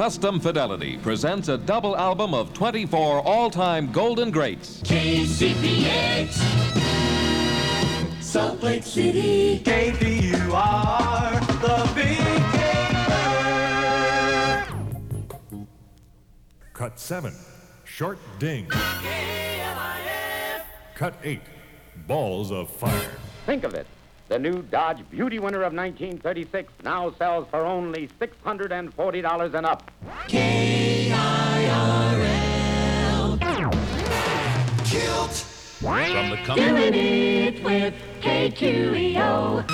Custom Fidelity presents a double album of 24 all-time golden greats. KCPX, Salt Lake City, KPUR, the big gamer. Cut 7. Short ding. Cut 8. Balls of fire. Think of it. The new Dodge Beauty winner of 1936 now sells for only $640 and up. K-I-R-L. From the company doing it with KQEO.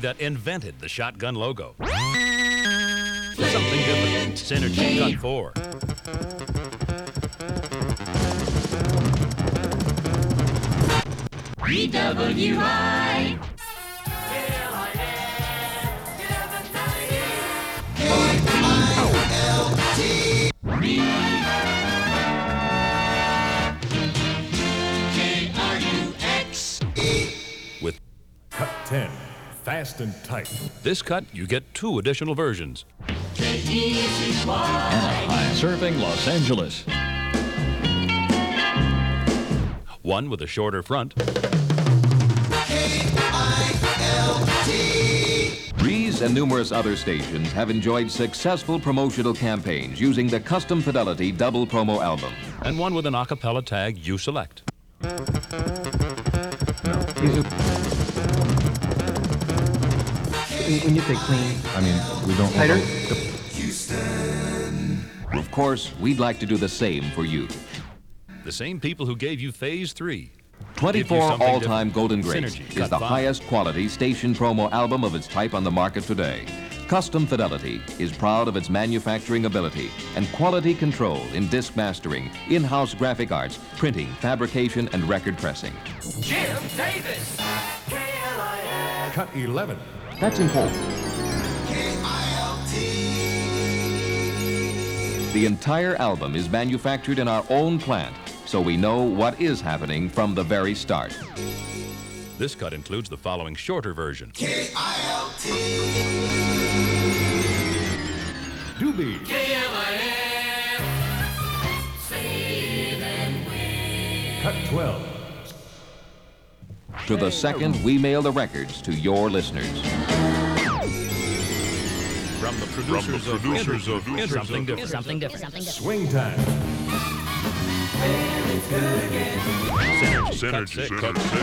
that invented the shotgun logo. Something different. Synergy Cut 4. BWI. With Cut 10. Fast and tight. this cut, you get two additional versions. Serving Los Angeles. One with a shorter front, Breeze and numerous other stations have enjoyed successful promotional campaigns using the Custom Fidelity double promo album. and one with an a cappella tag you select. When you say clean, I mean, we don't. tighter. Of course, we'd like to do the same for you. The same people who gave you Phase 3. 24 all-time golden greats Synergy, is cut the five. highest quality station promo album of its type on the market today. Custom Fidelity is proud of its manufacturing ability and quality control in disc mastering, in-house graphic arts, printing, fabrication, and record pressing. Jim Davis. K-L-I-N. Cut 11. That's important. The entire album is manufactured in our own plant, so we know what is happening from the very start. This cut includes the following shorter version. K-I-L-T. Doobie. Cut 12. To the second we mail the records to your listeners. From the producers, of, producers of, Something Different. Something different. Swing time. Synergy, Cut 6.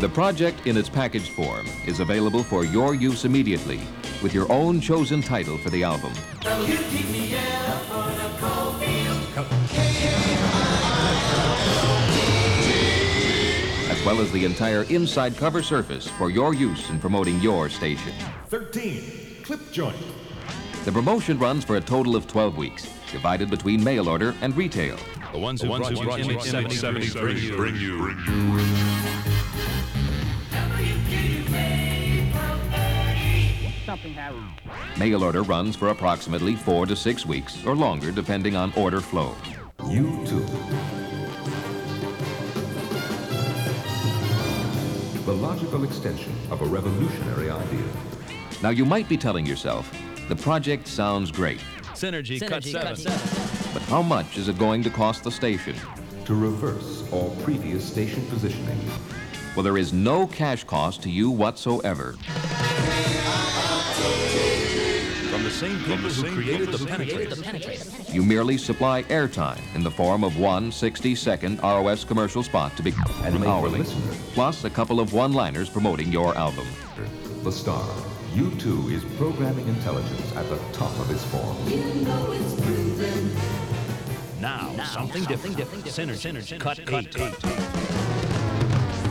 The project in its packaged form is available for your use immediately with your own chosen title for the album. As well as the entire inside cover surface for your use in promoting your station. 13. Clip joint. The promotion runs for a total of 12 weeks, divided between mail order and retail. The ones who, brought, you Image 73 bring you. Bring you. Mail order runs for approximately four to six weeks or longer, depending on order flow. You too. The logical extension of a revolutionary idea. Now, you might be telling yourself, the project sounds great, Synergy, Cut Synergy 7. Cut 7. but how much is it going to cost the station? To reverse all previous station positioning. Well, there is no cash cost to you whatsoever. From the same people who created the penetrator. Penetrator. You merely supply airtime in the form of one 60-second ROS commercial spot to be And hourly, plus a couple of one-liners promoting your album. The star. U2 is programming intelligence at the top of its form. Now, something, different. Different. Synergy, Cut 8.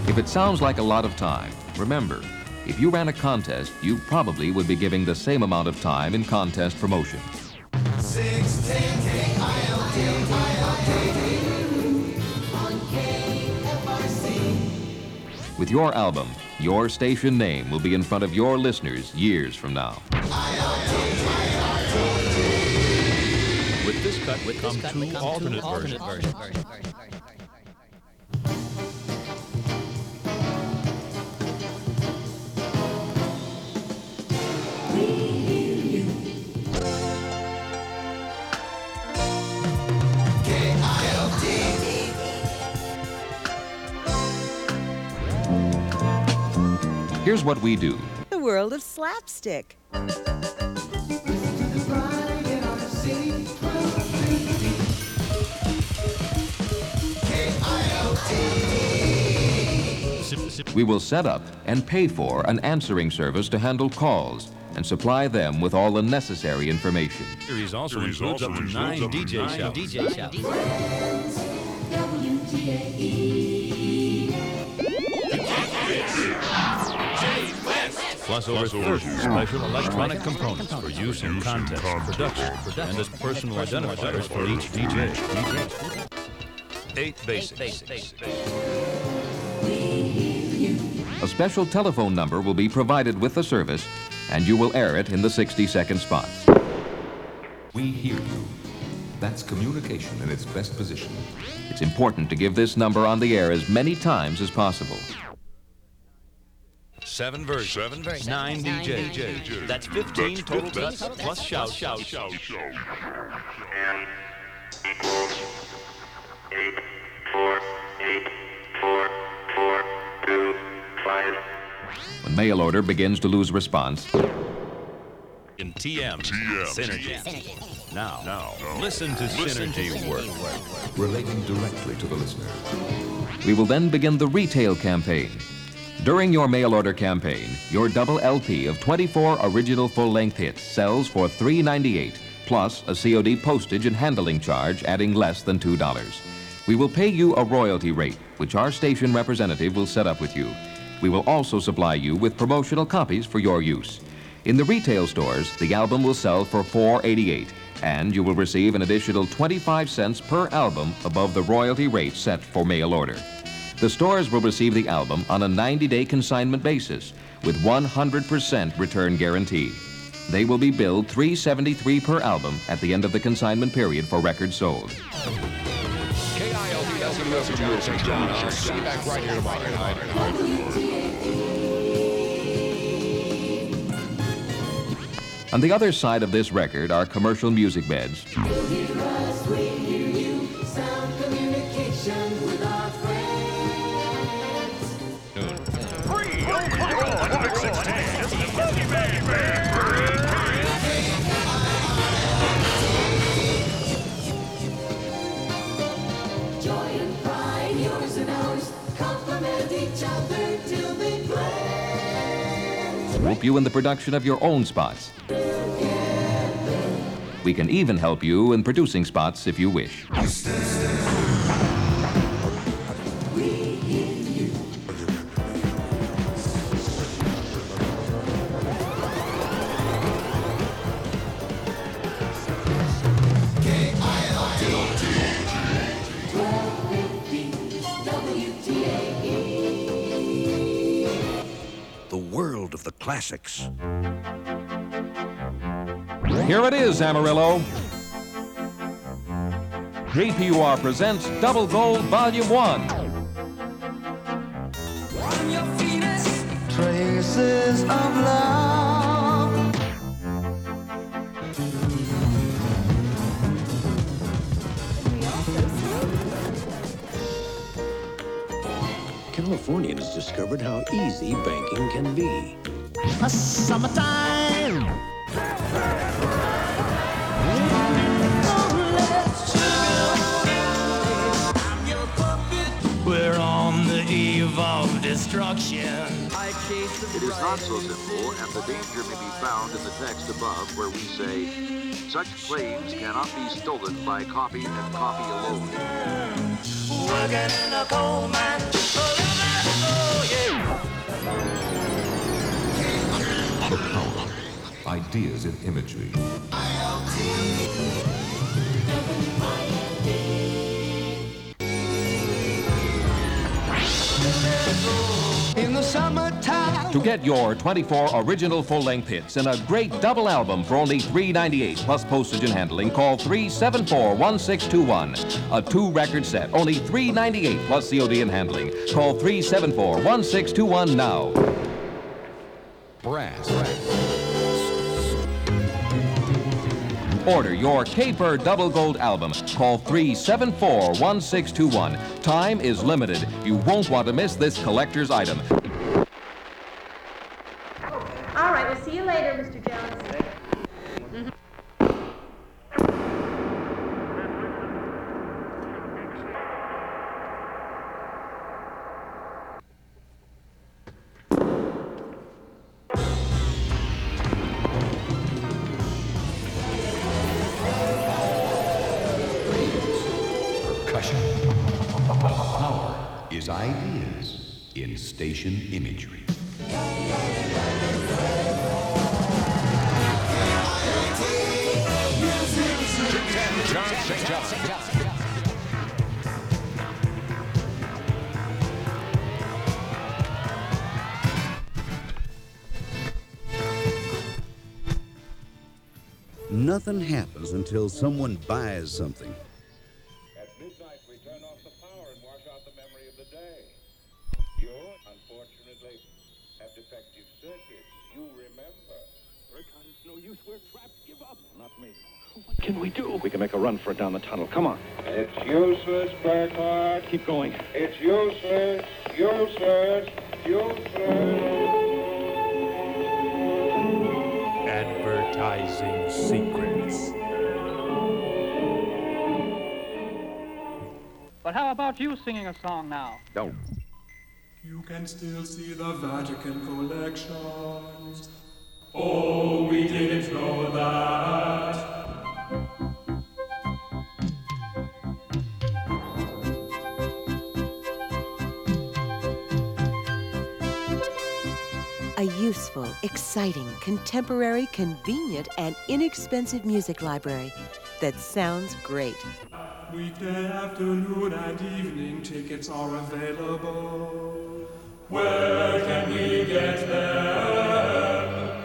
If it sounds like a lot of time, remember, if you ran a contest, you probably would be giving the same amount of time in contest promotion. With your album, your station name will be in front of your listeners years from now. With this cut would come Cut two alternate two alternate versions. versions. Here's what we do. The world of slapstick. We will set up and pay for an answering service to handle calls and supply them with all the necessary information. Series also includes up to nine DJ shows. DJ Plus over 30 special electronic components for use in contest, production, and as personal identifiers for each DJ. Eight basics. A special telephone number will be provided with the service, and you will air it in the 60 second spots. We hear you. That's communication in its best position. It's important to give this number on the air as many times as possible. Seven versions. Seven versions. Nine DJs. That's 15 total sets plus shout, shout, shout. When mail order begins to lose response, In TM. Synergy. Now, now, listen to Synergy work. Relating directly to the listener. we will then begin the retail campaign. During your mail order campaign, your double LP of 24 original full-length hits sells for $3.98 plus a COD postage and handling charge adding less than $2. We will pay you a royalty rate, which our station representative will set up with you. We will also supply you with promotional copies for your use. In the retail stores, the album will sell for $4.88, and you will receive an additional 25 cents per album above the royalty rate set for mail order. The stores will receive the album on a 90-day consignment basis with 100% return guarantee. They will be billed $3.73 per album at the end of the consignment period for records sold. On the other side of this record are commercial music beds, help you in the production of your own spots. We can even help you in producing spots if you wish. Classics. Here it is, Amarillo. KPUR presents Double Gold Volume 1. Traces of love. Californians discovered how easy banking can be. Summertime. We're on the eve of destruction. It is not so simple, and the danger may be found in the text above where we say, such claims cannot be stolen by copy and copy alone. Working in a coal mine. forever, Oh, yeah. Ideas in imagery. In the summertime. To get your 24 original full-length hits in a great double album for only $3.98 plus postage and handling, call 374-1621. A two-record set, only $3.98 plus COD and handling. Call 374-1621 now. Brass. Order your Caper Double Gold album. Call 374-1621. Time is limited. You won't want to miss this collector's item. Nothing happens until someone buys something. At midnight, we turn off the power and wash out the memory of the day. You, unfortunately, have defective circuits. You remember. Burkhardt, it's no use. We're trapped. Give up. Not me. What can we do? We can make a run for it down the tunnel. Come on. It's useless, Burkhardt. Keep going. It's useless, useless, useless. Advertising secrets. But how about you singing a song now? Don't. You can still see the Vatican collections. Oh, we didn't know that. A useful, exciting, contemporary, convenient, and inexpensive music library that sounds great. Weekday afternoon and evening tickets are available. Where can we get them?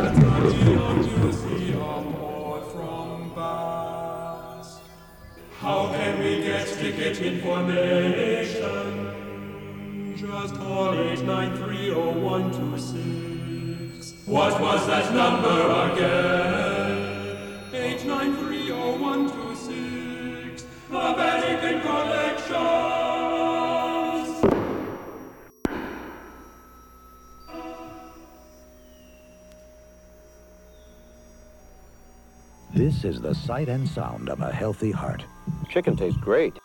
At the Museum or from Bass. How can we get ticket information? Just call 8930126. What was that number again? 8930126. The Vatican Collections. This is the sight and sound of a healthy heart. Chicken tastes great.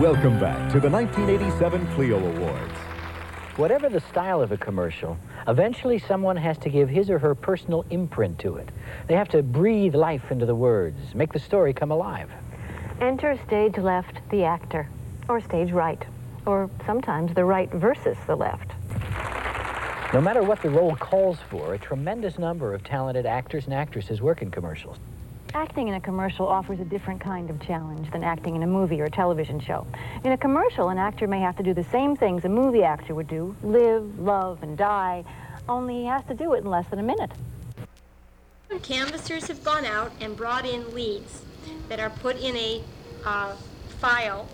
Welcome back to the 1987 Clio Awards. Whatever the style of a commercial, eventually someone has to give his or her personal imprint to it. They have to breathe life into the words, make the story come alive. Enter stage left the actor, or stage right, or sometimes the right versus the left. No matter what the role calls for, a tremendous number of talented actors and actresses work in commercials. Acting in a commercial offers a different kind of challenge than acting in a movie or a television show. In a commercial, an actor may have to do the same things a movie actor would do live, love, and die, only he has to do it in less than a minute. Canvassers have gone out and brought in leads that are put in a uh, file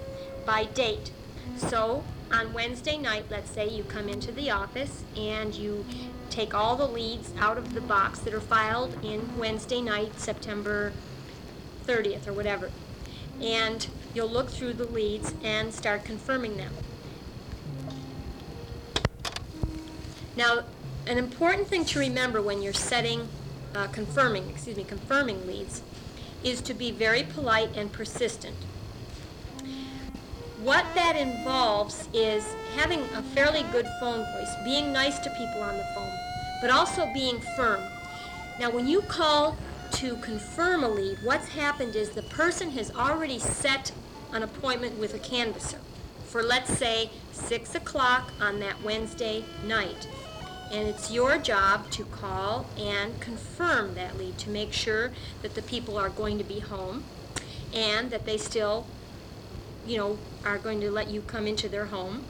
by date. So on Wednesday night, let's say you come into the office and you take all the leads out of the box that are filed in Wednesday night, September 30th or whatever. And you'll look through the leads and start confirming them. Now, an important thing to remember when you're setting, uh, confirming, excuse me, confirming leads is to be very polite and persistent. What that involves is having a fairly good phone voice, being nice to people on the phone, but also being firm. Now, when you call to confirm a lead, what's happened is the person has already set an appointment with a canvasser for, let's say, 6 o'clock on that Wednesday night. And it's your job to call and confirm that lead to make sure that the people are going to be home and that they still, you know, are going to let you come into their home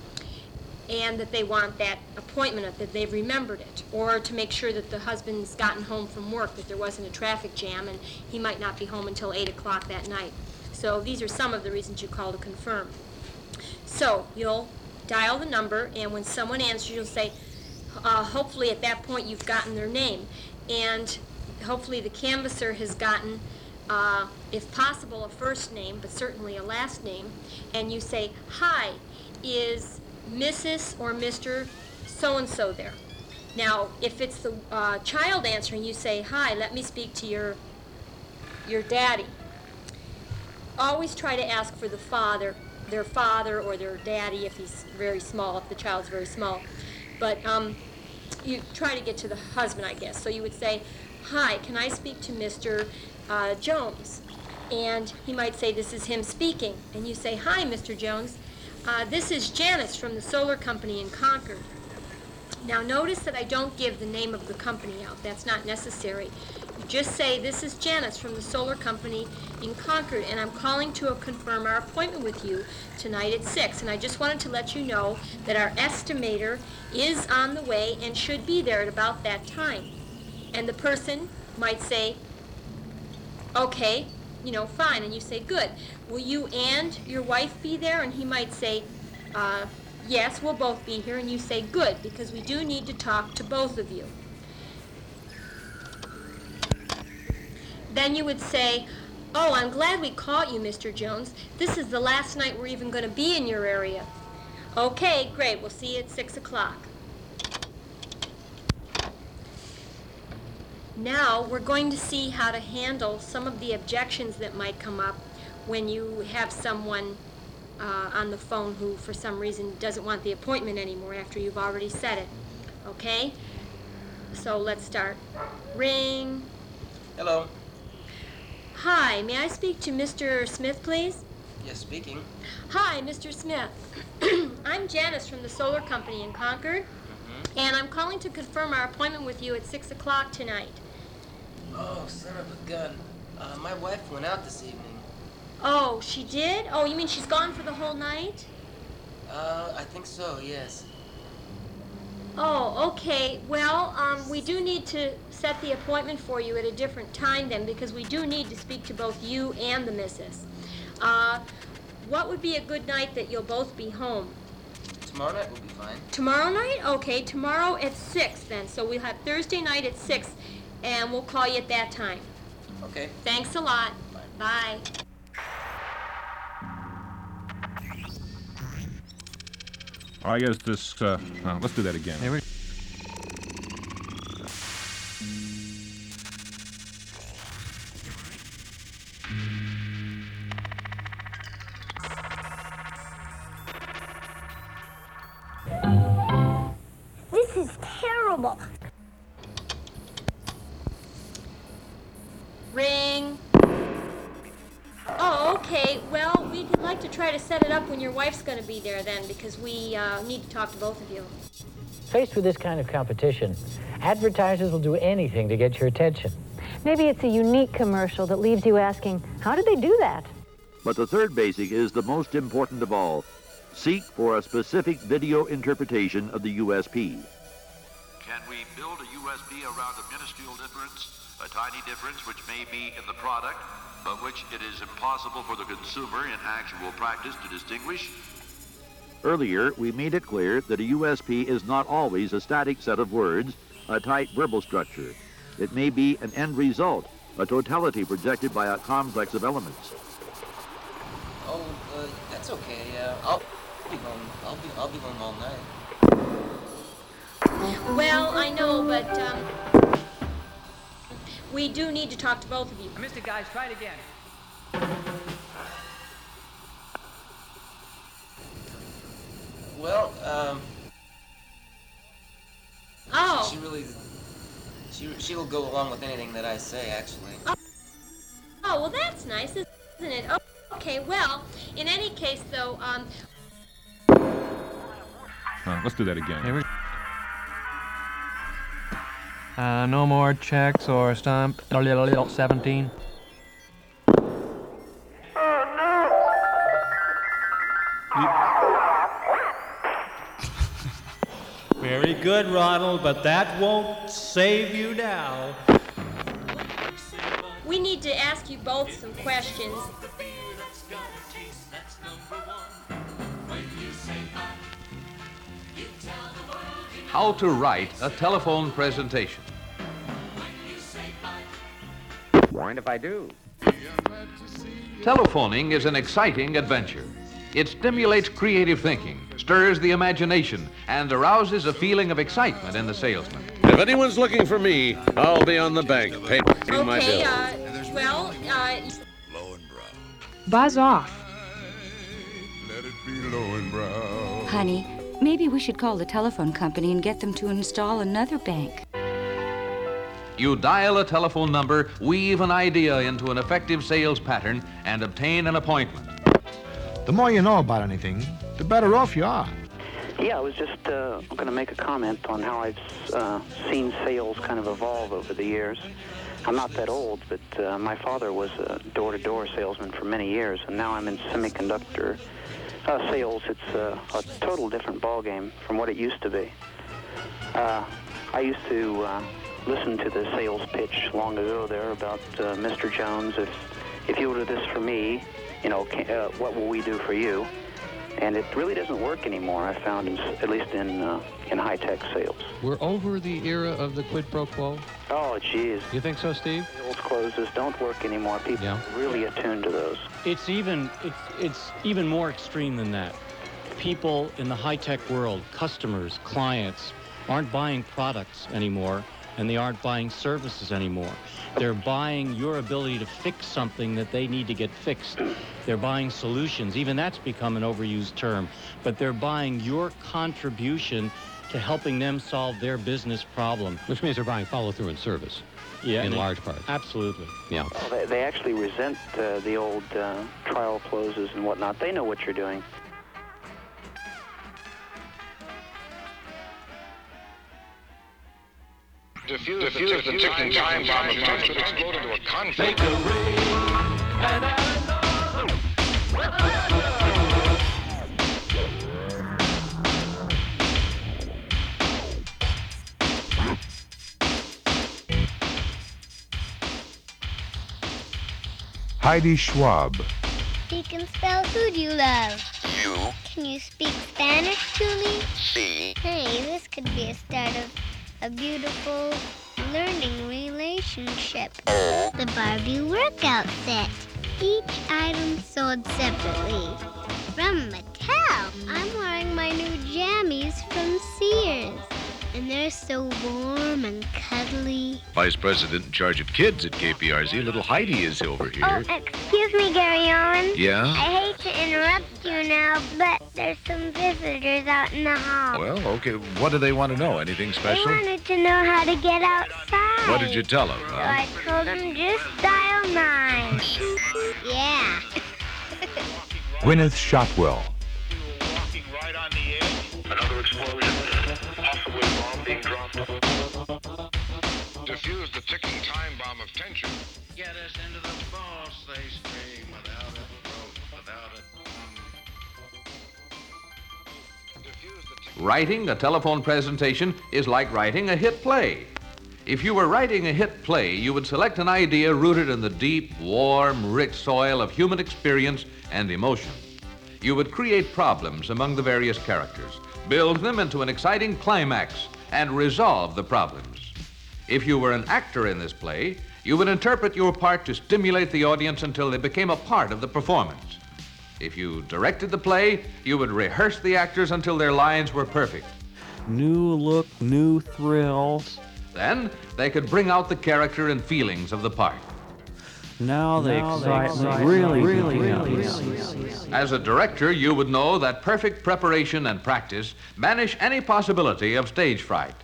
and that they want that appointment, that they've remembered it, or to make sure that the husband's gotten home from work, that there wasn't a traffic jam, and he might not be home until 8 o'clock that night. So these are some of the reasons you call to confirm. So you'll dial the number, and when someone answers, you'll say, uh, hopefully at that point you've gotten their name, and hopefully the canvasser has gotten, uh, if possible, a first name, but certainly a last name, and you say, hi, is Mrs. or Mr. So-and-so there. Now, if it's the uh, child answering, you say, hi, let me speak to your, your daddy. Always try to ask for the father, their father or their daddy if he's very small, if the child's very small. But um, you try to get to the husband, I guess. So you would say, hi, can I speak to Mr. Uh, Jones? and he might say, This is him speaking. And you say, Hi, Mr. Jones. Uh, this is Janice from the solar company in Concord. Now, notice that I don't give the name of the company out. That's not necessary. You just say, This is Janice from the solar company in Concord, and I'm calling to confirm our appointment with you tonight at 6. And I just wanted to let you know that our estimator is on the way and should be there at about that time. And the person might say, Okay, you know, fine. And you say, Good. Will you and your wife be there? And he might say, uh, Yes, we'll both be here. And you say, Good, because we do need to talk to both of you. Then you would say, Oh, I'm glad we caught you, Mr. Jones. This is the last night we're even going to be in your area. Okay, great. We'll see you at 6 o'clock. Now, we're going to see how to handle some of the objections that might come up when you have someone uh, on the phone who, for some reason, doesn't want the appointment anymore after you've already said it. Okay? So let's start. Ring. Hello. Hi, may I speak to Mr. Smith, please? Yes, speaking. Hi, Mr. Smith. I'm Janice from the Solar Company in Concord, and I'm calling to confirm our appointment with you at 6 o'clock tonight. Oh, son of a gun. Uh, my wife went out this evening. Oh, she did? Oh, you mean she's gone for the whole night? Uh, I think so, yes. Oh, okay. Well, um, we do need to set the appointment for you at a different time then, because we do need to speak to both you and the missus. Uh, what would be a good night that you'll both be home? Tomorrow night will be fine. Tomorrow night? Okay, tomorrow at 6 then. So we'll have Thursday night at 6, and we'll call you at that time. Okay. Thanks a lot. Bye. I guess this. Uh, uh, let's do that again. This is terrible. Ring. To try to set it up when your wife's going to be there then, because we uh, need to talk to both of you. Faced with this kind of competition, advertisers will do anything to get your attention. Maybe it's a unique commercial that leaves you asking, how did they do that? But the third basic is the most important of all. Seek for a specific video interpretation of the USP. Can we build a USP around a minuscule difference, a tiny difference which may be in the product, but which it is impossible for the consumer in actual practice to distinguish? Earlier, we made it clear that a USP is not always a static set of words, a tight verbal structure. It may be an end result, a totality projected by a complex of elements. Oh, uh, that's okay. Uh, I'll be home. I'll be, I'll be home all night. Well, I know, but um, we do need to talk to both of you. Mr. Guys, try it again. Well, um, Oh. she really, she, she will go along with anything that I say, actually. Oh, well, that's nice, isn't it? Oh, okay, well, in any case, though, um, Uh, let's do that again. Uh, no more checks or stamp. 17. Very good, Ronald, but that won't save you now. we need to ask you both some questions. How to write a telephone presentation. Mind if I do? Telephoning is an exciting adventure. It stimulates creative thinking, stirs the imagination, and arouses a feeling of excitement in the salesman. If anyone's looking for me, I'll be on the bank paying my Okay, bill. uh, well, uh, Buzz off. Honey, maybe we should call the telephone company and get them to install another bank. You dial a telephone number, weave an idea into an effective sales pattern, and obtain an appointment. The more you know about anything, the better off you are. Yeah, I was just uh, going to make a comment on how I've uh, seen sales kind of evolve over the years. I'm not that old, but uh, my father was a door-to-door salesman for many years, and now I'm in semiconductor uh, sales. It's uh, a total different ballgame from what it used to be. Uh, I used to uh, listen to the sales pitch long ago there about uh, Mr. Jones. If if you order this for me, you know, can, uh, what will we do for you? And it really doesn't work anymore. I found, in, at least in uh, in high-tech sales. We're over the era of the quid pro quo. Oh, jeez. You think so, Steve? Sales closes don't work anymore. People Yeah. really attuned to those. It's even it's it's even more extreme than that. People in the high-tech world, customers, clients, aren't buying products anymore, and they aren't buying services anymore. They're buying your ability to fix something that they need to get fixed. They're buying solutions. Even that's become an overused term, but they're buying your contribution to helping them solve their business problem. Which means they're buying follow-through and service. Yeah, in large part. Absolutely. Yeah. Well, they, they actually resent uh, the old uh, trial closes and whatnot. They know what you're doing. Defuse, Defuse the ticking time bomb of time should explode into a conflict. Heidi Schwab. You can spell who do you love? You. Can you speak Spanish to me? See. Hey, this could be a start of a beautiful learning relationship. Uh. The Barbie workout set. Each item sold separately. From Mattel. I'm wearing my new jammies from Sears. And they're so warm and cuddly. Vice President in charge of kids at KPRZ, little Heidi, is over oh, here. Oh, excuse me, Gary Owen. Yeah? I hate to interrupt you now, but there's some visitors out in the hall. Well, okay. What do they want to know? Anything special? They special? wanted to know how to get outside. What did you tell them? So I told them just dial nine. Yeah. Gwyneth Shotwell. Another Defuse the ticking time bomb of tension. Get us into the false, they scream, without a throat, without a Writing a telephone presentation is like writing a hit play. If you were writing a hit play, you would select an idea rooted in the deep, warm, rich soil of human experience and emotion. You would create problems among the various characters, build them into an exciting climax, and resolve the problems. If you were an actor in this play, you would interpret your part to stimulate the audience until they became a part of the performance. If you directed the play, you would rehearse the actors until their lines were perfect. New look, new thrills. Then they could bring out the character and feelings of the part. Now the Now the excitement excitement really, really really counts. As a director, you would know that perfect preparation and practice banish any possibility of stage fright.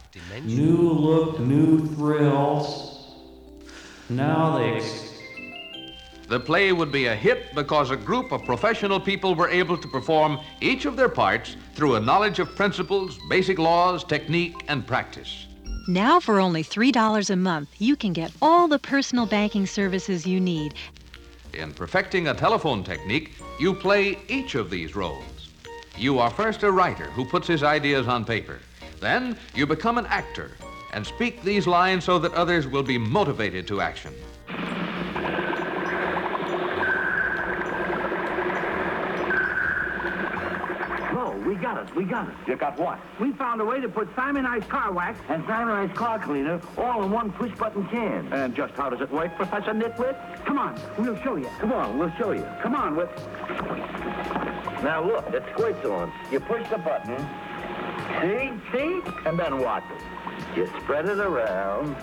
New look, new thrills. Now the ex- The play would be a hit because a group of professional people were able to perform each of their parts through a knowledge of principles, basic laws, technique, and practice. Now, for only $3 a month, you can get all the personal banking services you need. In perfecting a telephone technique, you play each of these roles. You are first a writer who puts his ideas on paper. Then you become an actor and speak these lines so that others will be motivated to action. Oh, we got it. We got it. You got what? We found a way to put Simonized car wax and Simonized car cleaner all in one push-button can. And just how does it work, Professor Nitwit? Come on, we'll show you. Come on, we'll show you. Come on, with. Now look, it squirts on. You push the button. See? See? And then what? You spread it around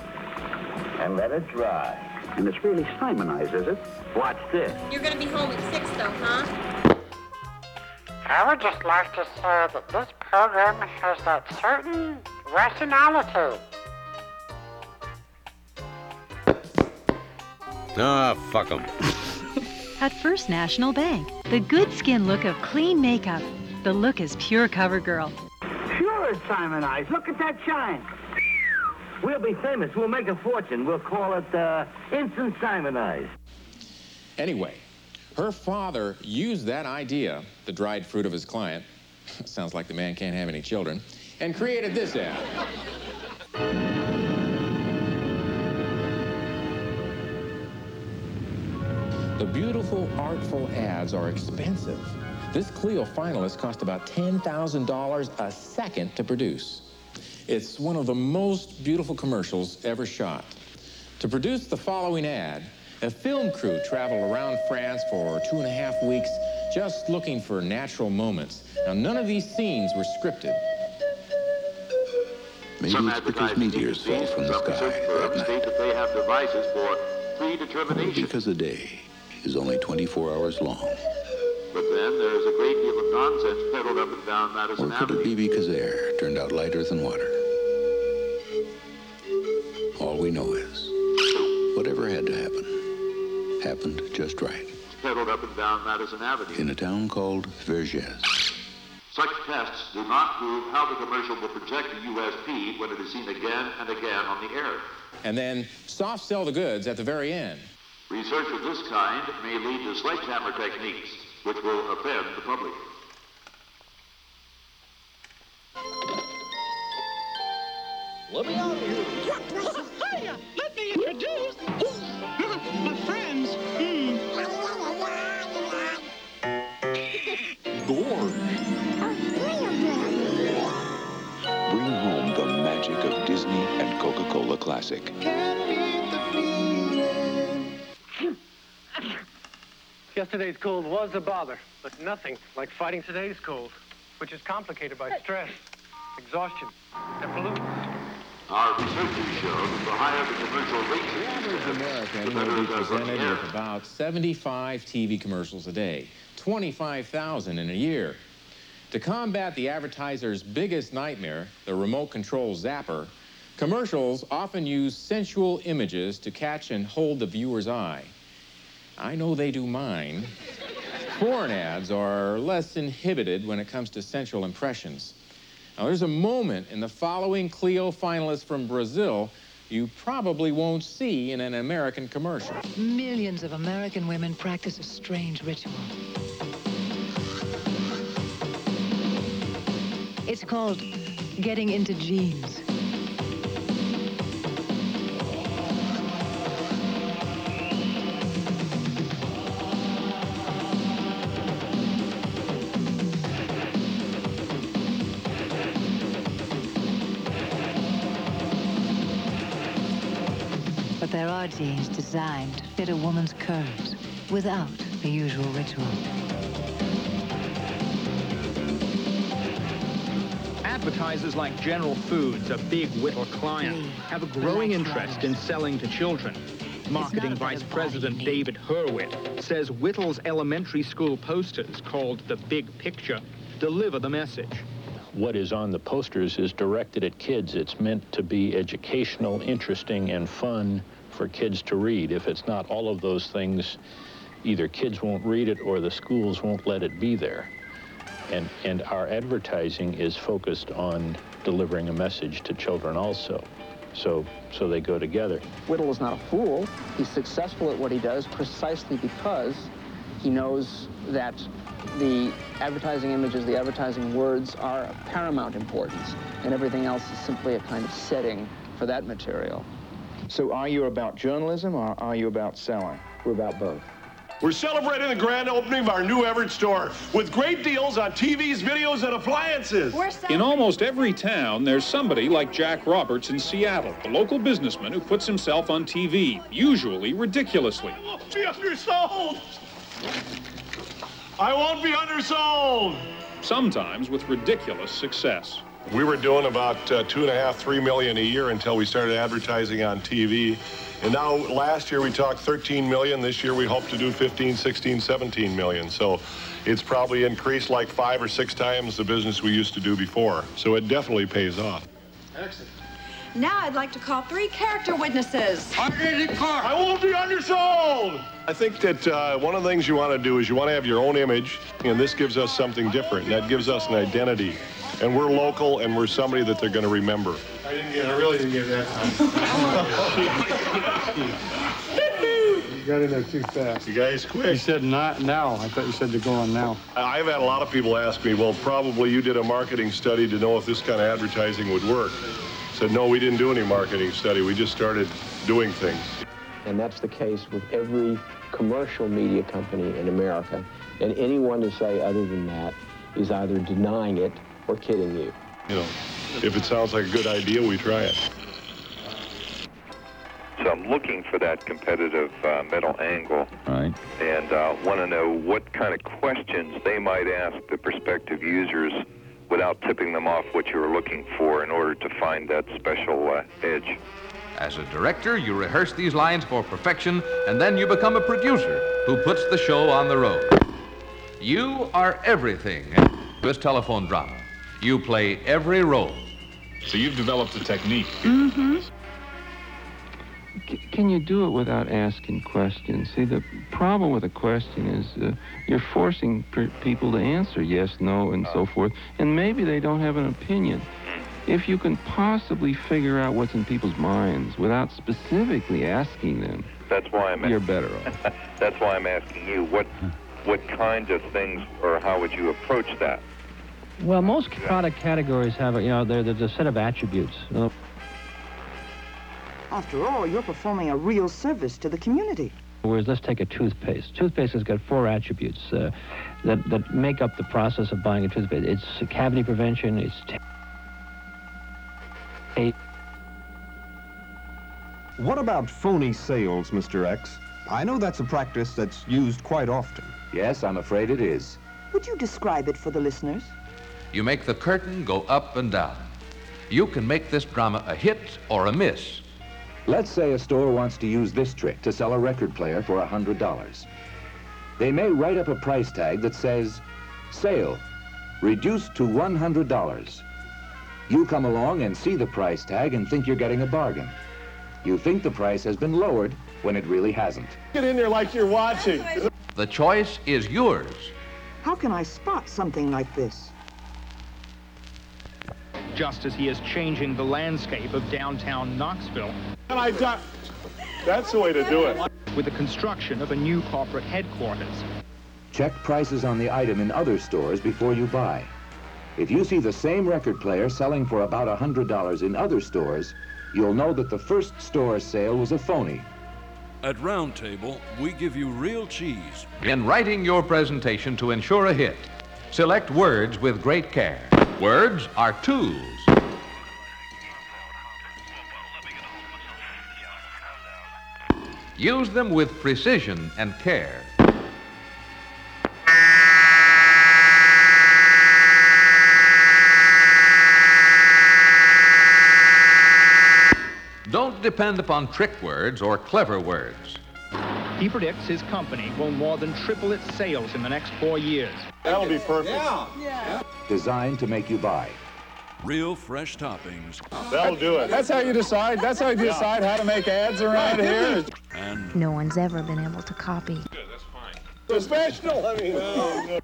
and let it dry. And it's really Simonized, is it? Watch this. You're going to be home at 6, though, huh? I would just like to say that this program has that certain rationality. Ah, fuck 'em. At First National Bank, the good skin look of clean makeup. The look is pure CoverGirl. Sure, it's Simoniz. Look at that shine. We'll be famous. We'll make a fortune. We'll call it uh, Instant Simoniz. Anyway, her father used that idea, the dried fruit of his client, sounds like the man can't have any children, and created this ad. The beautiful, artful ads are expensive. This Clio finalist cost about $10,000 a second to produce. It's one of the most beautiful commercials ever shot. To produce the following ad, a film crew traveled around France for two and a half weeks just looking for natural moments. Now, none of these scenes were scripted. Maybe it's because meteors fall from the sky at night. that they have devices for Or predetermination. because a day is only 24 hours long. But then there's a great deal of nonsense peddled up and down Madison Or could it Avenue. be because air turned out lighter than water? All we know is, whatever had to happen, happened just right. Peddled up and down Madison Avenue. In a town called Vergèze. Such tests do not prove how the commercial will project the USP when it is seen again and again on the air. And then soft sell the goods at the very end. Research of this kind may lead to sledgehammer techniques, which will offend the public. Let me out of here. Hiya! Let me introduce my friends. Hmm. Gorge. Bring home the magic of Disney and Coca-Cola Classic. Yesterday's cold was a bother, but nothing like fighting today's cold, which is complicated by stress, exhaustion, and pollutants. Our researchers show that the higher the commercial The rates, average American the better will be does on the presented with about 75 TV commercials a day, 25,000 in a year. To combat the advertiser's biggest nightmare, the remote control zapper, commercials often use sensual images to catch and hold the viewer's eye. I know they do mine. Porn ads are less inhibited when it comes to sensual impressions. Now, there's a moment in the following Clio finalist from Brazil you probably won't see in an American commercial. Millions of American women practice a strange ritual. It's called getting into jeans. There are jeans designed to fit a woman's curves without the usual ritual. Advertisers like General Foods, a big Whittle client, have a growing interest in selling to children. Marketing Vice President David Hurwitz says Whittle's elementary school posters, called The Big Picture, deliver the message. what is on the posters is directed at kids. It's meant to be educational, interesting, and fun for kids to read. If it's not all of those things, either kids won't read it or the schools won't let it be there. And, and our advertising is focused on delivering a message to children also. So, so they go together. Whittle is not a fool. He's successful at what he does precisely because he knows that the advertising images, the advertising words are of paramount importance, and everything else is simply a kind of setting for that material. So are you about journalism or are you about selling? We're about both. We're celebrating the grand opening of our new Everett store with great deals on TVs, videos, and appliances. In almost every town, there's somebody like Jack Roberts in Seattle, the local businessman who puts himself on TV, usually ridiculously. I won't be undersold. I won't be undersold. Sometimes with ridiculous success. We were doing about uh, two and a half, three million a year until we started advertising on TV. And now last year we talked 13 million. This year we hope to do 15, 16, 17 million. So it's probably increased like five or six times the business we used to do before. So it definitely pays off. Excellent. Now I'd like to call three character witnesses. I won't be undersold. I think that uh, one of the things you want to do is you want to have your own image, and this gives us something different. That gives us an identity, and we're local, and we're somebody that they're going to remember. I didn't get. I really didn't get that You got in there too fast. You guys quick. You said not now. I thought you said to go on now. I've had a lot of people ask me, well, probably you did a marketing study to know if this kind of advertising would work. I said, no, we didn't do any marketing study. We just started doing things. And that's the case with every commercial media company in America. And anyone to say other than that is either denying it or kidding you. You know, if it sounds like a good idea, we try it. So I'm looking for that competitive uh, middle angle Right. and uh, want to know what kind of questions they might ask the prospective users without tipping them off what you were looking for in order to find that special uh, edge. As a director, you rehearse these lines for perfection, and then you become a producer who puts the show on the road. You are everything in this telephone drama. You play every role. So you've developed a technique. Mm-hmm. C- can you do it without asking questions? See, the problem with a question is uh, you're forcing per- people to answer yes, no, and so forth, and maybe they don't have an opinion. If you can possibly figure out what's in people's minds without specifically asking them, That's why I'm you're better off. that's why I'm asking you what what kind of things or how would you approach that? Well, most product categories have, a, you know, there- there's a set of attributes. You know, After all, you're performing a real service to the community. Whereas, let's take a toothpaste. Toothpaste has got four attributes uh, that, that make up the process of buying a toothpaste. It's cavity prevention, it's taste, What about phony sales, Mr. X? I know that's a practice that's used quite often. Yes, I'm afraid it is. Would you describe it for the listeners? You make the curtain go up and down. You can make this drama a hit or a miss. Let's say a store wants to use this trick to sell a record player for a $100. They may write up a price tag that says, sale, reduced to $100. You come along and see the price tag and think you're getting a bargain. You think the price has been lowered when it really hasn't. Get in there like you're watching. The choice is yours. How can I spot something like this? Just as he is changing the landscape of downtown Knoxville And I got. That's the way to do it. with the construction of a new corporate headquarters. Check prices on the item in other stores before you buy. If you see the same record player selling for about $100 in other stores, you'll know that the first store sale was a phony. At Roundtable, we give you real cheese. In writing your presentation to ensure a hit, select words with great care. Words are tools. Use them with precision and care. Don't depend upon trick words or clever words. He predicts his company will more than triple its sales in the next four years. That'll be perfect. Yeah. Designed to make you buy. Real fresh toppings. That'll do it. That's how you decide. That's how you decide how to make ads around here. And No one's ever been able to copy. Good, that's fine. Professional. I mean.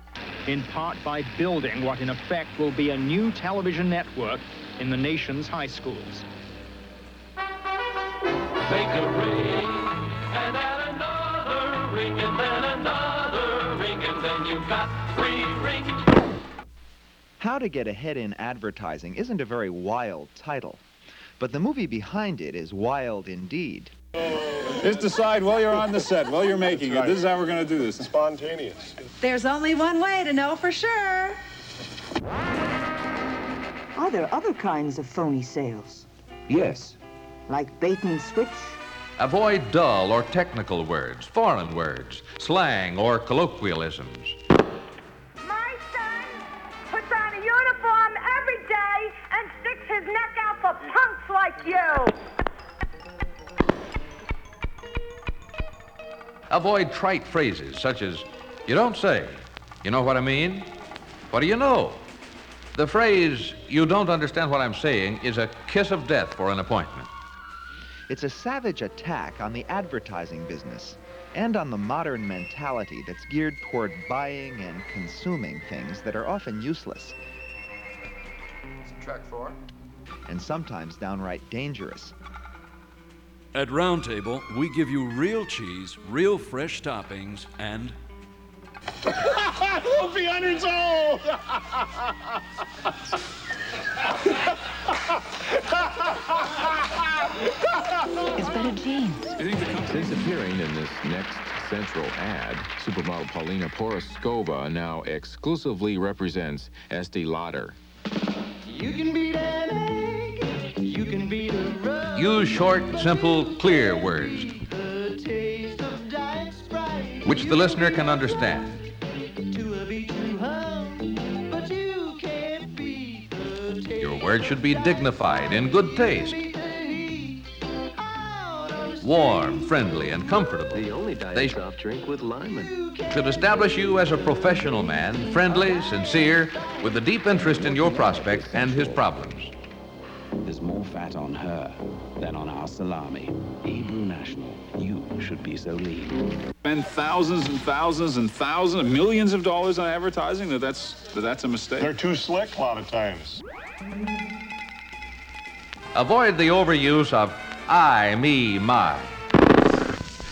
in part by building what in effect will be a new television network in the nation's high schools. Make a ring, and add another ring, and then another ring, and then you've got three rings. How to Get Ahead in Advertising isn't a very wild title, but the movie behind it is wild indeed. just decide while you're on the set, while you're making it. This is how we're going to do this. Spontaneous. There's only one way to know for sure. Are there other kinds of phony sales? Yes. Like bait and switch? Avoid dull or technical words, foreign words, slang, or colloquialisms. My son puts on a uniform every day and sticks his neck out for punks like you. Avoid trite phrases such as, you don't say. You know what I mean? What do you know? The phrase, you don't understand what I'm saying, is a kiss of death for an appointment. It's a savage attack on the advertising business and on the modern mentality that's geared toward buying and consuming things that are often useless Track four. and sometimes downright dangerous. At Roundtable, we give you real cheese, real fresh toppings, and we'll be hundreds old. It's better James. Since appearing in this next central ad, supermodel Paulina Porizkova now exclusively represents Estee Lauder. You can beat an egg. You can beat a rug. Use short, simple, clear words The taste of Diet Sprite. which the listener can understand. Your should be dignified, in good taste, warm, friendly, and comfortable. The only diet They soft drink with lemon. should establish you as a professional man, friendly, sincere, with a deep interest in your prospect and his problems. There's more fat on her than on our salami. Hebrew National, you should be so lean. Spend thousands and thousands and thousands, millions of dollars on advertising. That that's that that's a mistake. They're too slick a lot of times. Avoid the overuse of I, me, my.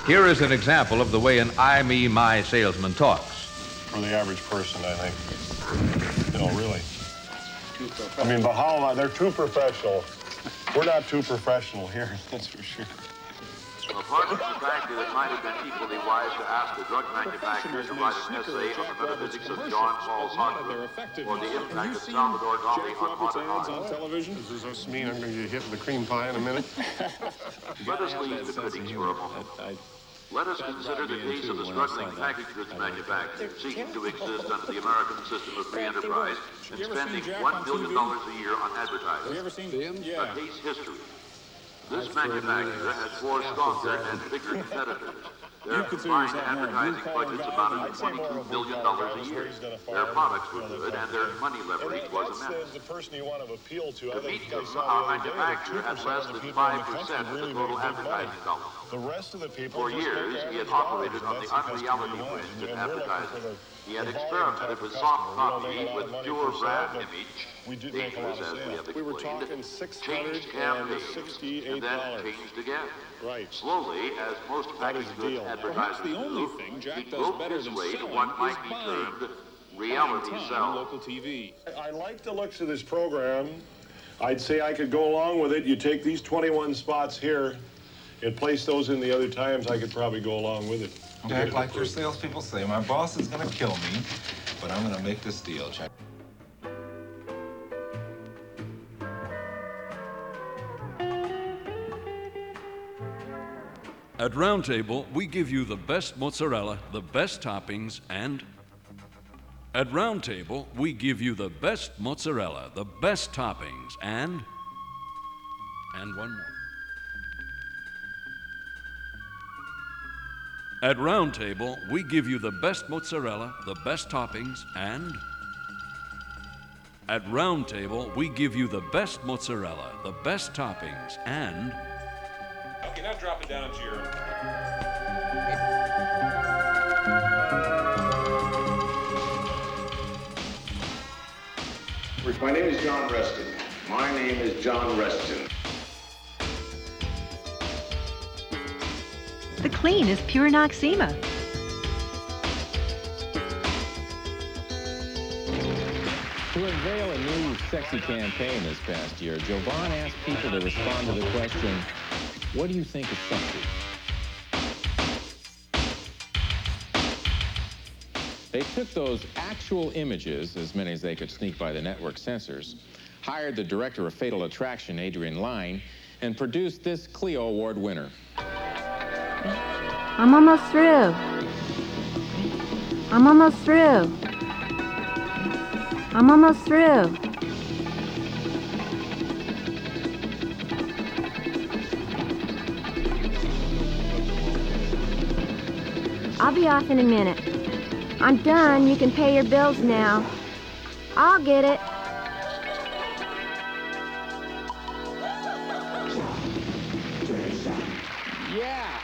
Here is an example of the way an I, me, my salesman talks. For the average person, I think. You know, really. I mean, but how, they're too professional. We're not too professional here, that's for sure. Apart from the fact that it might have been equally wise to ask the drug manufacturer to write an essay on the metaphysics of John Paul Sartre or the impact of Salvador Dali on modern art. television? Does this mean I'm going to get hit with a cream pie in a minute? Let us leave the critics for a moment. Let us consider the case of the struggling packaged goods manufacturer seeking to exist under the American system of free enterprise and spending $1 billion a year on advertising. Have you ever seen them? A case history. This manufacturer has four stronger and bigger competitors. Their combined advertising budgets amounted to $22 billion a year. Their products were good and their money leverage was That's immense. the, the person you want to appeal to. To meet them, our the other manufacturer had less than people in the 5% of the total make good money. advertising dollar. The rest of the people For just years, make he had operated on the and that's customer unreality you want. twist in And we're looking for advertising. He had the experimented with of soft customer. We don't copy make a lot with of money pure brand image, we do make a lot dangerous as we sales. have We were explained, talking changed 600 campaigns, and and then changed again. Right. Slowly, as most packaged goods deal. advertisers the only do, thing Jack he does broke better his than way to selling what is might be buying. termed reality Prime time sell. local TV. I like the looks of this program. I'd say I could go along with it. You take these 21 spots here and place those in the other times, I could probably go along with it. Jack, like your salespeople say, my boss is gonna kill me, but I'm gonna make this deal, Jack. At Roundtable, we give you the best mozzarella, the best toppings, and. At Roundtable, we give you the best mozzarella, the best toppings, and. And one more. At Roundtable, we give you the best mozzarella, the best toppings, and. At Roundtable, we give you the best mozzarella, the best toppings, and. Okay, now drop it down to your. My name is John Reston. My name is John Reston. The clean is pure Noxzema. To unveil a new sexy campaign this past year, Jovan asked people to respond to the question, what do you think is sexy? They took those actual images, as many as they could sneak by the network censors, hired the director of Fatal Attraction, Adrian Lyne, and produced this Clio Award winner. I'm almost through. I'm almost through. I'm almost through. be off in a minute. I'm done. You can pay your bills now. I'll get it. Yeah!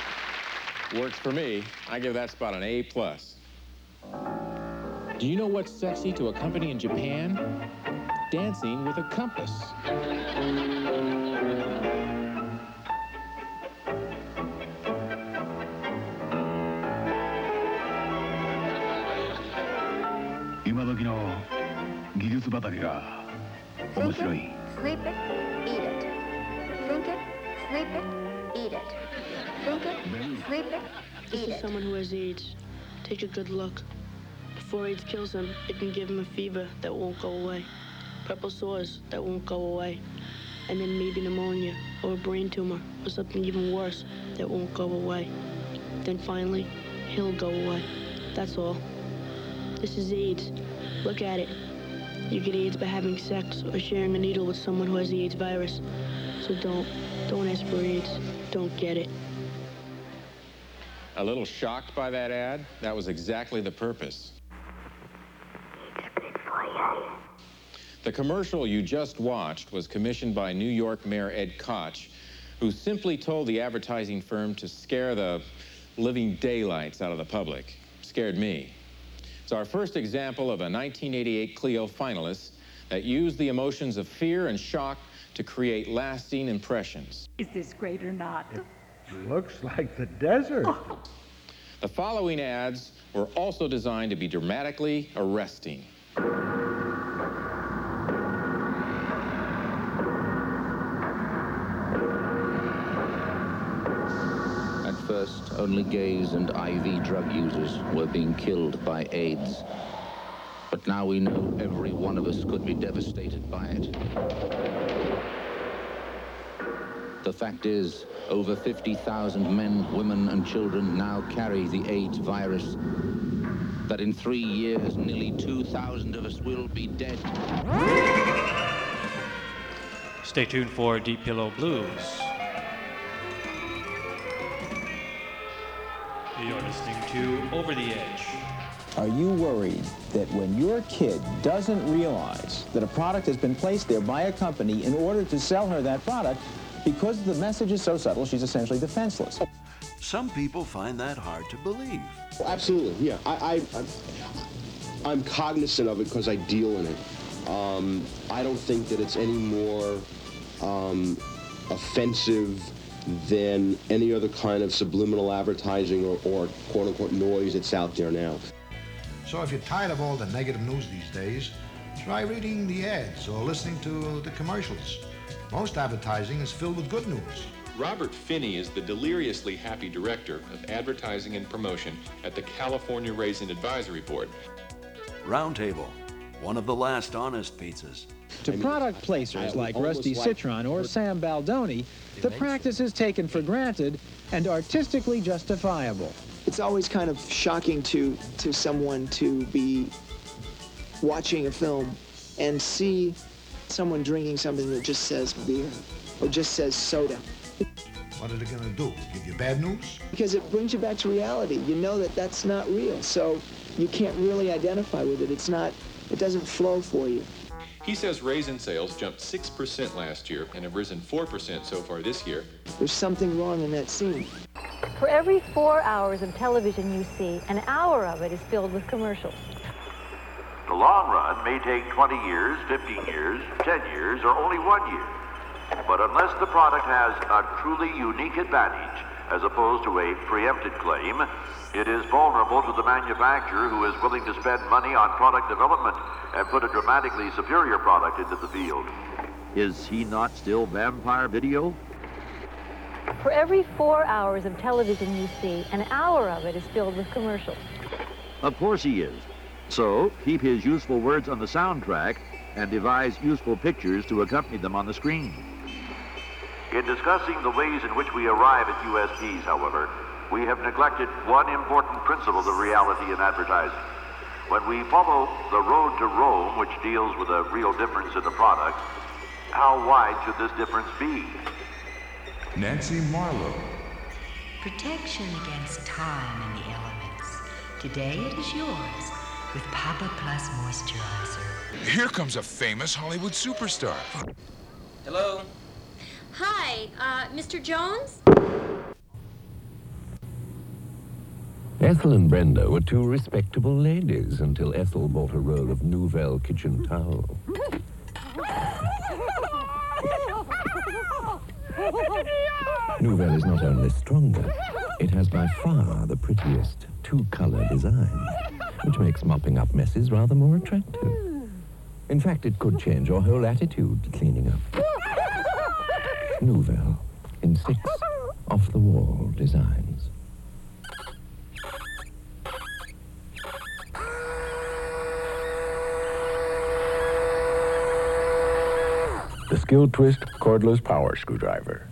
Works for me. I give that spot an A+. plus. Do you know what's sexy to a company in Japan? Dancing with a compass. 技術畑が面白い Sleep it, eat it. Think it, sleep it, eat it. Think it, sleep it, This eat is it. someone who has AIDS. Take a good look. Before AIDS kills him, it can give him a fever that won't go away, purple sores that won't go away, and then maybe pneumonia or a brain tumor or something even worse that won't go away. Then finally, he'll go away. That's all. This is AIDS. Look at it. You get AIDS by having sex or sharing a needle with someone who has the AIDS virus. So don't, don't ask for AIDS. Don't get it. A little shocked by that ad? That was exactly the purpose. The commercial you just watched was commissioned by New York Mayor Ed Koch, who simply told the advertising firm to scare the living daylights out of the public. Scared me. It's our first example of a 1988 Clio finalist that used the emotions of fear and shock to create lasting impressions. Is this great or not? Looks like the desert. Oh. The following ads were also designed to be dramatically arresting. Only gays and IV drug users were being killed by AIDS. But now we know every one of us could be devastated by it. The fact is, over 50,000 men, women, and children now carry the AIDS virus. That in three years, nearly 2,000 of us will be dead. Stay tuned for Deep Pillow Blues. You're listening to Over the Edge. Are you worried that when your kid doesn't realize that a product has been placed there by a company in order to sell her that product, because the message is so subtle, she's essentially defenseless? Some people find that hard to believe. Absolutely, yeah. I, I, I'm, I'm cognizant of it because I deal in it. Um, I don't think that it's any more um, offensive than any other kind of subliminal advertising or, or quote-unquote noise that's out there now. So if you're tired of all the negative news these days, try reading the ads or listening to the commercials. Most advertising is filled with good news. Robert Finney is the deliriously happy director of advertising and promotion at the California Raisin Advisory Board. Roundtable, one of the last honest pizzas. To product placers like Rusty Citron or Sam Baldoni, the practice is taken for granted and artistically justifiable. It's always kind of shocking to to someone to be watching a film and see someone drinking something that just says beer or just says soda. What are they going to do? Give you bad news? Because it brings you back to reality. You know that that's not real, so you can't really identify with it. It's not, it doesn't flow for you. He says raisin sales jumped 6% last year and have risen 4% so far this year. There's something wrong in that scene. For every four hours of television you see, an hour of it is filled with commercials. The long run may take 20 years, 15 years, 10 years, or only one year. But unless the product has a truly unique advantage, as opposed to a preempted claim, it is vulnerable to the manufacturer who is willing to spend money on product development and put a dramatically superior product into the field. Is he not still vampire video? For every four hours of television you see, an hour of it is filled with commercials. Of course he is. So keep his useful words on the soundtrack and devise useful pictures to accompany them on the screen. In discussing the ways in which we arrive at USPs, however, we have neglected one important principle of reality in advertising. When we follow the road to Rome, which deals with a real difference in the product, how wide should this difference be? Nancy Marlowe. Protection against time and the elements. Today it is yours with Papa Plus Moisturizer. Here comes a famous Hollywood superstar. Hello? Hi, uh, Mr. Jones? Ethel and Brenda were two respectable ladies until Ethel bought a roll of Nouvelle kitchen towel. Nouvelle is not only stronger, it has by far the prettiest two-color design, which makes mopping up messes rather more attractive. In fact, it could change your whole attitude to cleaning up. Nouvelle, in six off-the-wall designs. The Skil Twist cordless power screwdriver.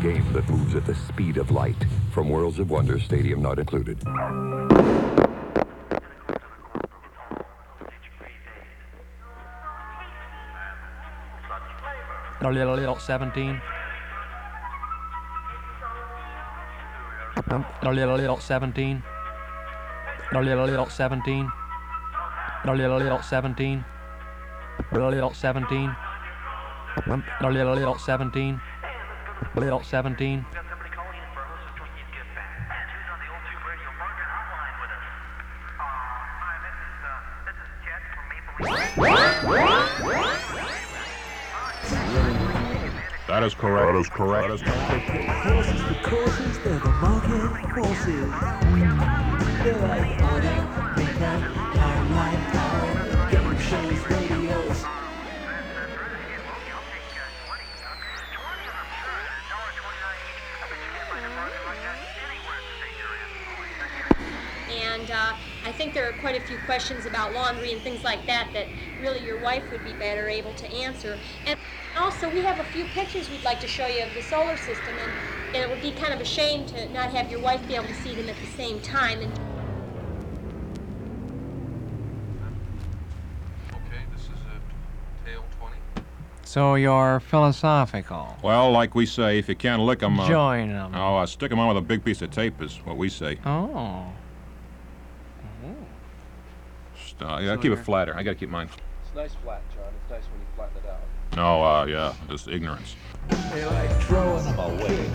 Game that moves at the speed of light. From Worlds of Wonder Stadium not included. A Little, little, 17. A Little, little, 17. A Little, little, 17. A Little, little, 17. A Little, little 17. A Little, little, 17. Little, 17. That is correct. That is correct. That is Forces, the causes, they're the market forces. They're like audio, makeup, online power, think there are quite a few questions about laundry and things like that that really your wife would be better able to answer. And also, we have a few pictures we'd like to show you of the solar system, and, and it would be kind of a shame to not have your wife be able to see them at the same time. And So you're philosophical. Well, like we say, if you can't lick 'em, uh, Join 'em. Oh, uh, stick 'em on with a big piece of tape is what we say. Oh. Just, uh, yeah, So keep it flatter. I gotta keep mine. It's nice flat, John. It's nice when you flatten it out. No, uh, yeah, just ignorance. They like throwing them away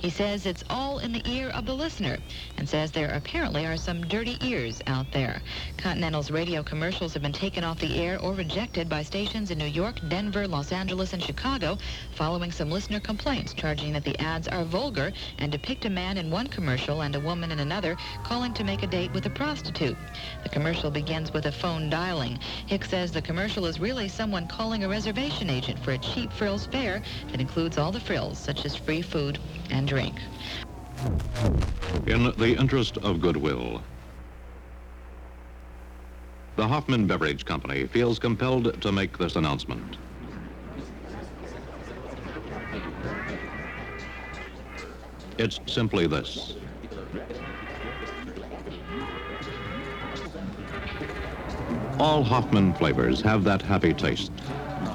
He says it's all in the ear of the listener and says there apparently are some dirty ears out there. Continental's radio commercials have been taken off the air or rejected by stations in New York, Denver, Los Angeles, and Chicago following some listener complaints charging that the ads are vulgar and depict a man in one commercial and a woman in another calling to make a date with a prostitute. The commercial begins with a phone dialing. Hicks says the commercial is really someone calling a reservation agent for a cheap frills fare that includes all the frills, such as free food and drink. In the interest of goodwill, the Hoffman Beverage Company feels compelled to make this announcement. It's simply this. All Hoffman flavors have that happy taste,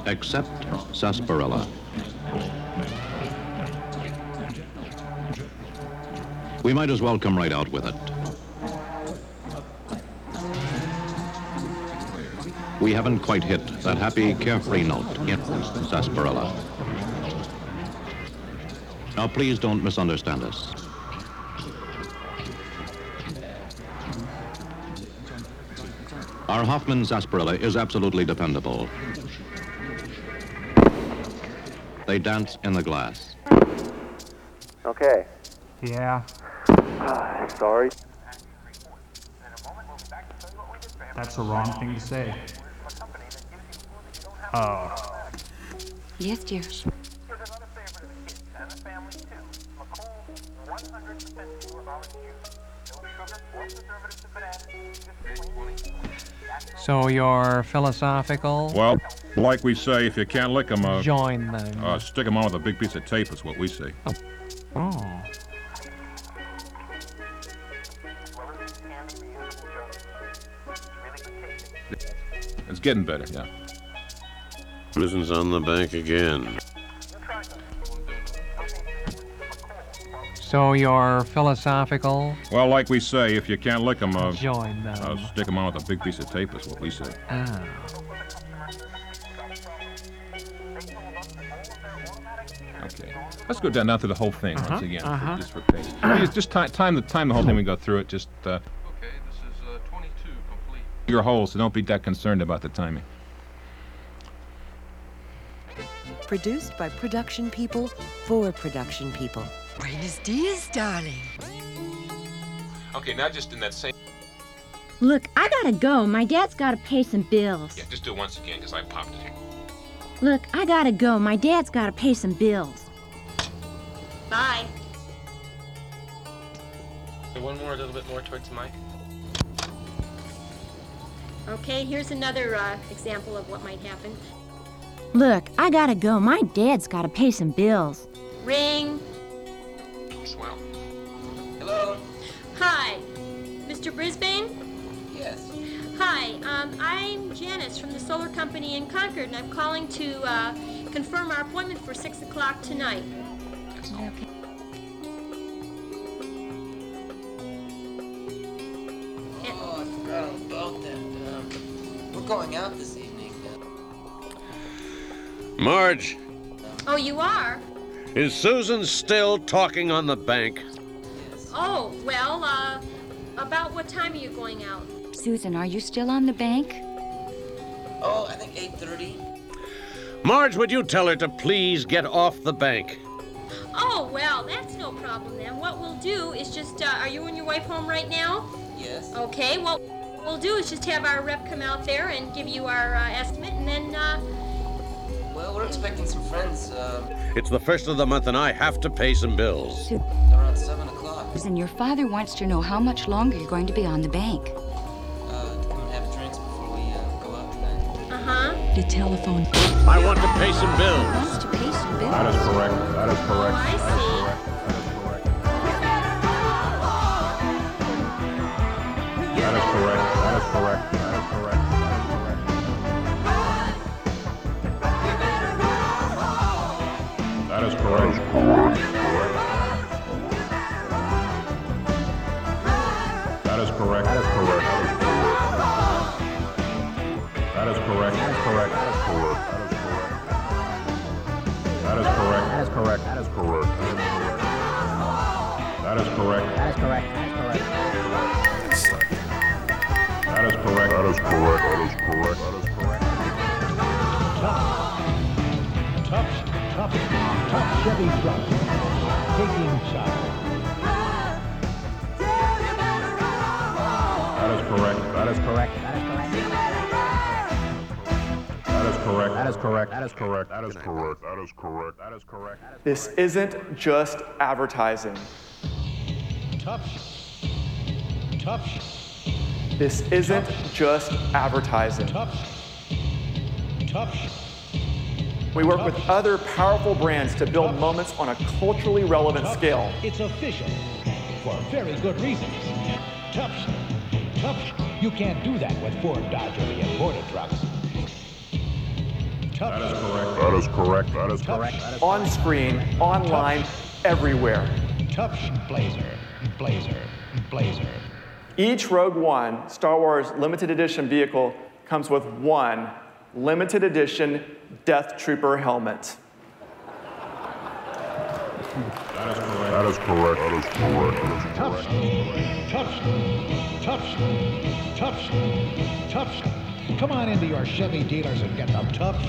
except sarsaparilla. We might as well come right out with it. We haven't quite hit that happy, carefree note in sarsaparilla. Now, please don't misunderstand us. Our Hoffman sarsaparilla is absolutely dependable. They dance in the glass. Okay. Yeah. Sorry. That's the wrong thing to say. Oh. Yes, dear. So you're philosophical? Well, like we say, if you can't lick 'em, uh, Join them. uh, stick 'em on with a big piece of tape, is what we say. Oh. Getting better, yeah. Business on the bank again. So you're philosophical? Well, like we say, if you can't lick 'em, uh, Join them. uh, stick 'em on with a big piece of tape, is what we say. Ah. Okay. Let's go down, down through the whole thing Uh-huh, once again, uh-huh. just for pace. Just, just time, time the time the whole thing we go through it. Just uh, your whole, so don't be that concerned about the timing. Produced by production people for production people. Buenos dias, darling. Okay, now just in that same. Look, I gotta go. My dad's gotta pay some bills. Yeah, just do it once again, because I popped it here. Look, I gotta go. My dad's gotta pay some bills. Bye. One more, a little bit more towards Mike. Okay, here's another uh, example of what might happen. Look, I gotta go. My dad's gotta pay some bills. Ring. Swell. Hello. Hi, Mr. Brisbane? Yes. Hi, um, I'm Janice from the solar company in Concord, and I'm calling to uh, confirm our appointment for 6 o'clock tonight. Okay. Going out this evening. Marge, Oh, you are? is Susan still talking on the bank? Oh, well, uh, about what time are you going out? Susan, are you still on the bank? Oh, I think 8.30. Marge, would you tell her to please get off the bank? Oh, well, that's no problem then. What we'll do is just, uh, are you and your wife home right now? Yes. Okay, well, what we'll do is just have our rep come out there and give you our uh, estimate, and then, uh, Well, we're expecting some friends um, It's the first of the month and I have to pay some bills. around 7 o'clock. Susan, your father wants to know how much longer you're going to be on the bank. Uh, to come and have drinks before we uh, go out tonight. uh-huh. The telephone. I want to pay some bills. Wants to pay some bills. That is correct. That is correct. Oh, I see. Correct. Correct. That is correct. That is correct. That is correct. That is correct. That is correct. That is correct. That is correct. That is correct. That is correct. That is correct. That is correct. That is correct. That is correct. That is correct. That is correct. That is correct. That is correct. Tough, tough, tough Chevy truck. Taking shots. That is correct. That is correct. That is correct. That is correct. That is correct. That is correct. That is correct. That is correct. This isn't just advertising. Tough, tough, This isn't just advertising. tough, tough. We work with other powerful brands to build moments on a culturally relevant scale. It's official. For very good reasons. Tough, tough. You can't do that with Ford, Dodge, or the imported trucks. That is correct. That is correct. That is correct. On screen, online, everywhere. Tough Blazer, Blazer, Blazer. Each Rogue One Star Wars limited edition vehicle comes with one limited edition Death Trooper helmet. That is correct. That is correct. That is correct. Tough, tough, tough, tough, tough. Come on into your Chevy dealers and get them tough.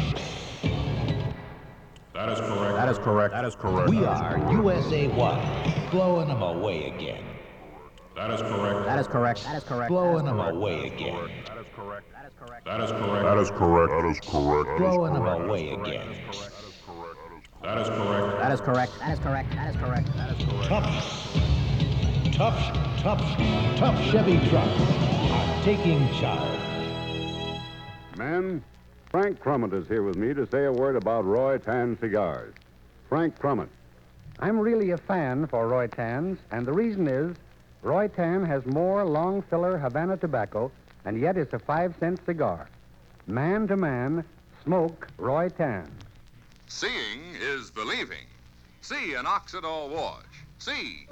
That is correct. That is correct. That is correct. We are USA One, blowing them away again. That is correct. That is correct. That is correct. Blowing them away again. That is correct. That is correct. That is correct. That is correct. That is correct. Throwing them away again. That is correct. That is correct. That is correct. That is correct. That is correct. Tough, tough, tough, tough Chevy trucks are taking charge. Men, Frank Crumit is here with me to say a word about Roi-Tan cigars. Frank Crumit. I'm really a fan for Roi-Tans, and the reason is Roi-Tan has more long filler Havana tobacco, and yet it's a five cent cigar. Man to man, smoke Roi-Tan. Seeing is believing. See an Oxydol wash. See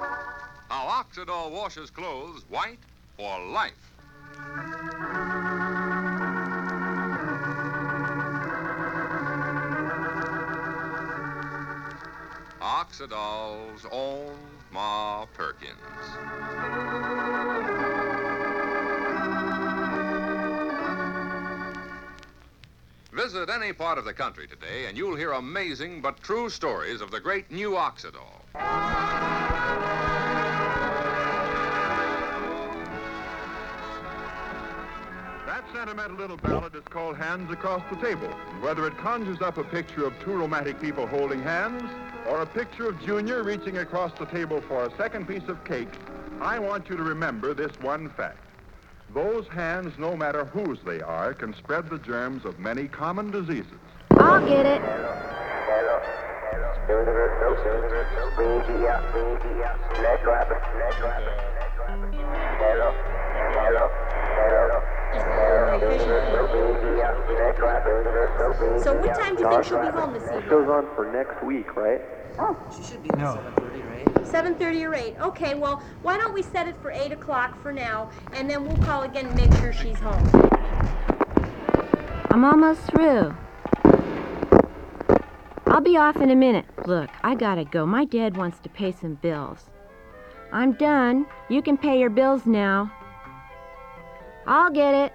how Oxydol washes clothes white for life. Oxydol's own Ma Perkins. Visit any part of the country today, and you'll hear amazing but true stories of the great new Oxydol. That sentimental little ballad is called Hands Across the Table. Whether it conjures up a picture of two romantic people holding hands or a picture of Junior reaching across the table for a second piece of cake, I want you to remember this one fact. Those hands, no matter whose they are, can spread the germs of many common diseases. I'll get it. So what time do you think she'll be home this evening? Show's on for next week, right? Oh, She should be No. 7.30 or 8. Okay, well, why don't we set it for 8 o'clock for now, and then we'll call again and make sure she's home. I'm almost through. I'll be off in a minute. Look, I gotta go. My dad wants to pay some bills. I'm done. You can pay your bills now. I'll get it.